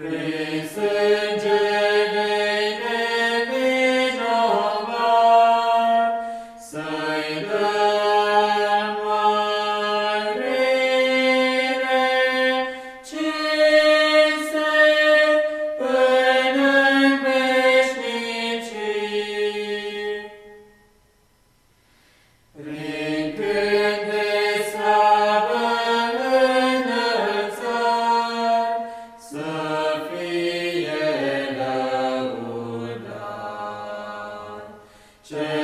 Christ Yeah.